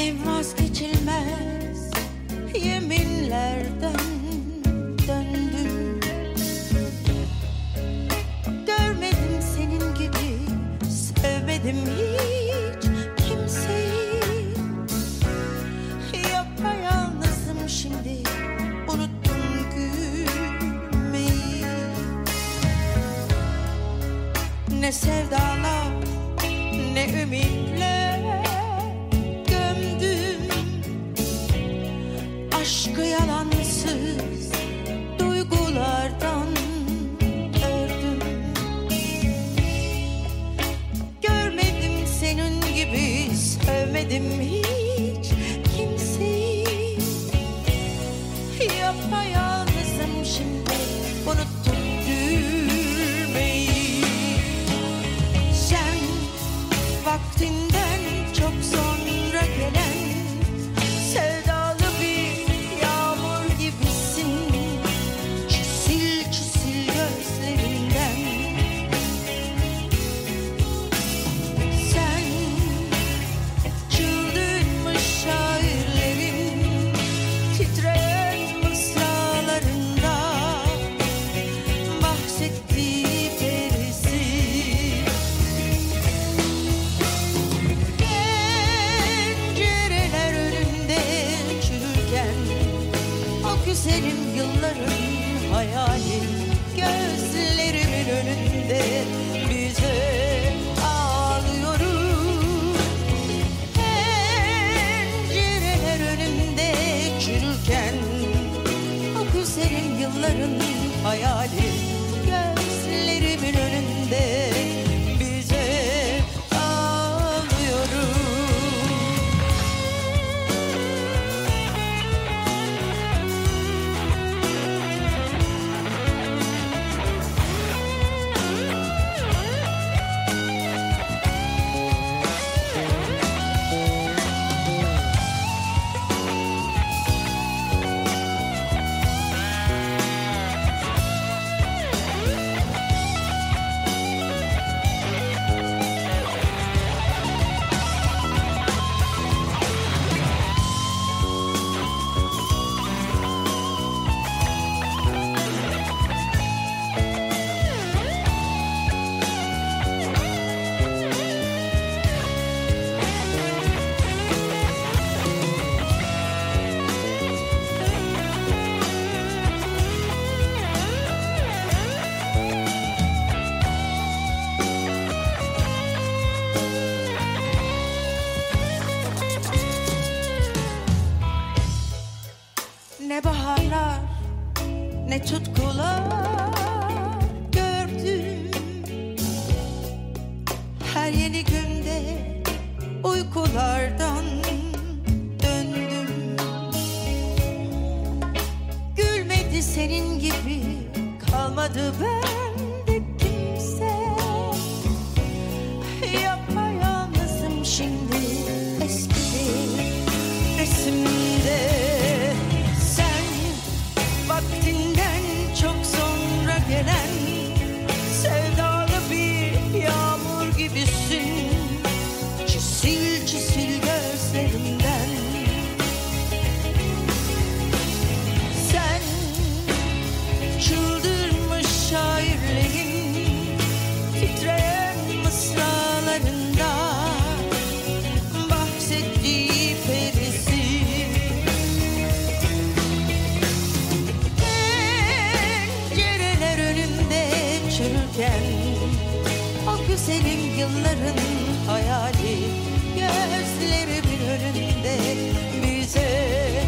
Yine vazgeçilmez. Yeminlerden döndüm. Görmedim senin gibi sevmedim hiç kimseyi. Yapayalnızım şimdi unuttum gülmeyi. Ne sevdalar ne ümitler Aşkı yalansız duygulardan ördüm. Görmedim senin gibi sevmedim hiç güzelim yılların hayali Ne baharlar ne tutkular gördüm Her yeni günde uykulardan döndüm. Gülmedi senin gibi kalmadı bende revelan O güzelim yılların hayali Gözlerimin önünde bize